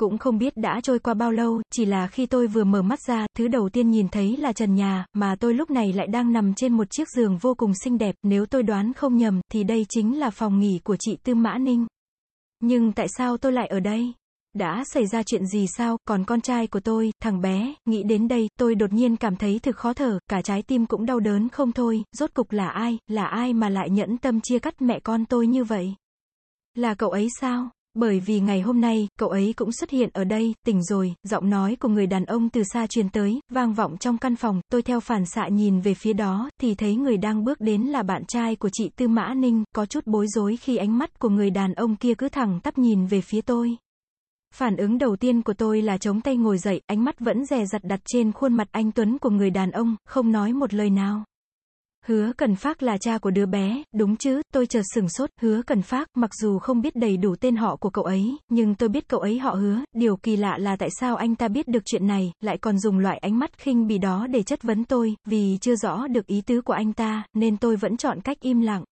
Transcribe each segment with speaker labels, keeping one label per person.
Speaker 1: Cũng không biết đã trôi qua bao lâu, chỉ là khi tôi vừa mở mắt ra, thứ đầu tiên nhìn thấy là trần nhà, mà tôi lúc này lại đang nằm trên một chiếc giường vô cùng xinh đẹp, nếu tôi đoán không nhầm, thì đây chính là phòng nghỉ của chị Tư Mã Ninh. Nhưng tại sao tôi lại ở đây? Đã xảy ra chuyện gì sao, còn con trai của tôi, thằng bé, nghĩ đến đây, tôi đột nhiên cảm thấy thực khó thở, cả trái tim cũng đau đớn không thôi, rốt cục là ai, là ai mà lại nhẫn tâm chia cắt mẹ con tôi như vậy? Là cậu ấy sao? Bởi vì ngày hôm nay, cậu ấy cũng xuất hiện ở đây, tỉnh rồi, giọng nói của người đàn ông từ xa truyền tới, vang vọng trong căn phòng, tôi theo phản xạ nhìn về phía đó, thì thấy người đang bước đến là bạn trai của chị Tư Mã Ninh, có chút bối rối khi ánh mắt của người đàn ông kia cứ thẳng tắp nhìn về phía tôi. Phản ứng đầu tiên của tôi là chống tay ngồi dậy, ánh mắt vẫn dè dặt đặt trên khuôn mặt anh Tuấn của người đàn ông, không nói một lời nào. Hứa Cần Phác là cha của đứa bé, đúng chứ, tôi chợt sửng sốt, Hứa Cần Phác, mặc dù không biết đầy đủ tên họ của cậu ấy, nhưng tôi biết cậu ấy họ Hứa, điều kỳ lạ là tại sao anh ta biết được chuyện này, lại còn dùng loại ánh mắt khinh bỉ đó để chất vấn tôi, vì chưa rõ được ý tứ của anh ta, nên tôi vẫn chọn cách im lặng.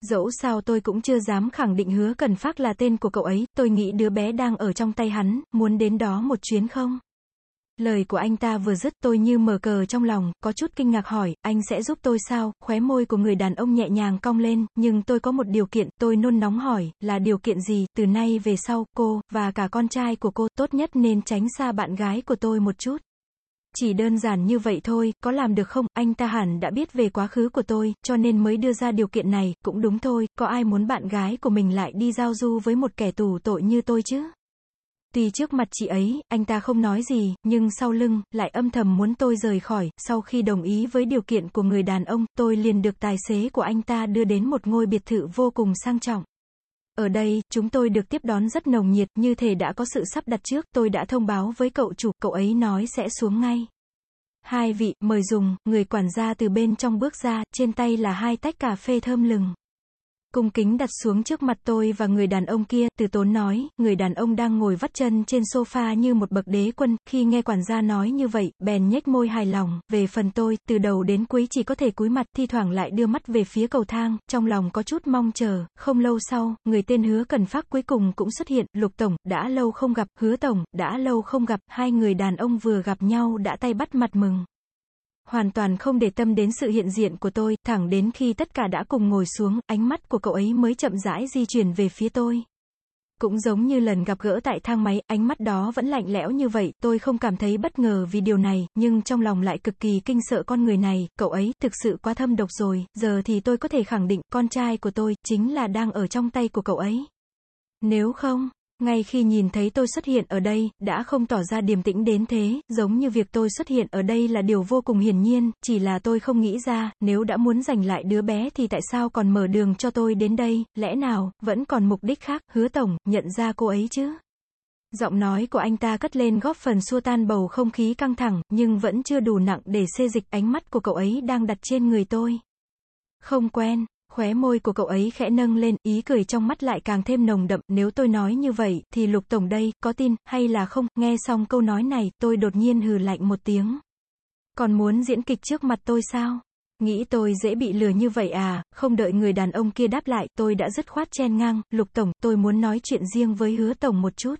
Speaker 1: Dẫu sao tôi cũng chưa dám khẳng định hứa cần phát là tên của cậu ấy, tôi nghĩ đứa bé đang ở trong tay hắn, muốn đến đó một chuyến không? Lời của anh ta vừa dứt tôi như mở cờ trong lòng, có chút kinh ngạc hỏi, anh sẽ giúp tôi sao? Khóe môi của người đàn ông nhẹ nhàng cong lên, nhưng tôi có một điều kiện, tôi nôn nóng hỏi, là điều kiện gì? Từ nay về sau, cô, và cả con trai của cô, tốt nhất nên tránh xa bạn gái của tôi một chút. Chỉ đơn giản như vậy thôi, có làm được không, anh ta hẳn đã biết về quá khứ của tôi, cho nên mới đưa ra điều kiện này, cũng đúng thôi, có ai muốn bạn gái của mình lại đi giao du với một kẻ tù tội như tôi chứ? Tuy trước mặt chị ấy, anh ta không nói gì, nhưng sau lưng, lại âm thầm muốn tôi rời khỏi, sau khi đồng ý với điều kiện của người đàn ông, tôi liền được tài xế của anh ta đưa đến một ngôi biệt thự vô cùng sang trọng. Ở đây, chúng tôi được tiếp đón rất nồng nhiệt, như thể đã có sự sắp đặt trước, tôi đã thông báo với cậu chủ, cậu ấy nói sẽ xuống ngay. Hai vị, mời dùng, người quản gia từ bên trong bước ra, trên tay là hai tách cà phê thơm lừng. Cung kính đặt xuống trước mặt tôi và người đàn ông kia, từ tốn nói, người đàn ông đang ngồi vắt chân trên sofa như một bậc đế quân, khi nghe quản gia nói như vậy, bèn nhếch môi hài lòng, về phần tôi, từ đầu đến cuối chỉ có thể cúi mặt, thi thoảng lại đưa mắt về phía cầu thang, trong lòng có chút mong chờ, không lâu sau, người tên hứa cần phát cuối cùng cũng xuất hiện, lục tổng, đã lâu không gặp, hứa tổng, đã lâu không gặp, hai người đàn ông vừa gặp nhau đã tay bắt mặt mừng hoàn toàn không để tâm đến sự hiện diện của tôi, thẳng đến khi tất cả đã cùng ngồi xuống, ánh mắt của cậu ấy mới chậm rãi di chuyển về phía tôi. Cũng giống như lần gặp gỡ tại thang máy, ánh mắt đó vẫn lạnh lẽo như vậy, tôi không cảm thấy bất ngờ vì điều này, nhưng trong lòng lại cực kỳ kinh sợ con người này, cậu ấy, thực sự quá thâm độc rồi, giờ thì tôi có thể khẳng định, con trai của tôi, chính là đang ở trong tay của cậu ấy. Nếu không, ngay khi nhìn thấy tôi xuất hiện ở đây, đã không tỏ ra điềm tĩnh đến thế, giống như việc tôi xuất hiện ở đây là điều vô cùng hiển nhiên, chỉ là tôi không nghĩ ra, nếu đã muốn giành lại đứa bé thì tại sao còn mở đường cho tôi đến đây, lẽ nào, vẫn còn mục đích khác, hứa tổng, nhận ra cô ấy chứ? Giọng nói của anh ta cất lên góp phần xua tan bầu không khí căng thẳng, nhưng vẫn chưa đủ nặng để xê dịch ánh mắt của cậu ấy đang đặt trên người tôi. Không quen, Khóe môi của cậu ấy khẽ nâng lên, ý cười trong mắt lại càng thêm nồng đậm, nếu tôi nói như vậy, thì lục tổng đây, có tin, hay là không, nghe xong câu nói này, tôi đột nhiên hừ lạnh một tiếng. Còn muốn diễn kịch trước mặt tôi sao? Nghĩ tôi dễ bị lừa như vậy à, không đợi người đàn ông kia đáp lại, tôi đã dứt khoát chen ngang, lục tổng, tôi muốn nói chuyện riêng với hứa tổng một chút.